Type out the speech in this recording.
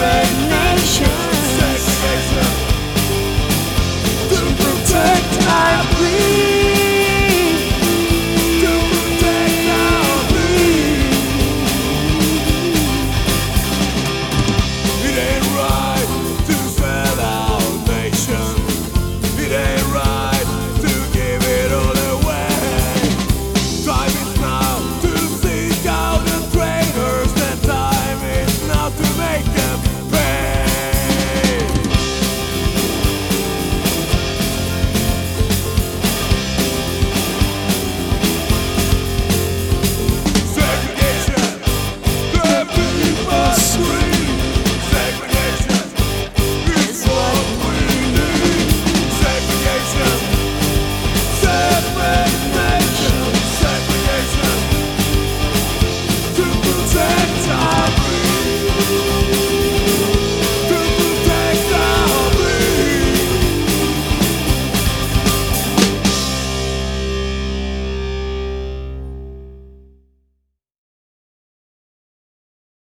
nation.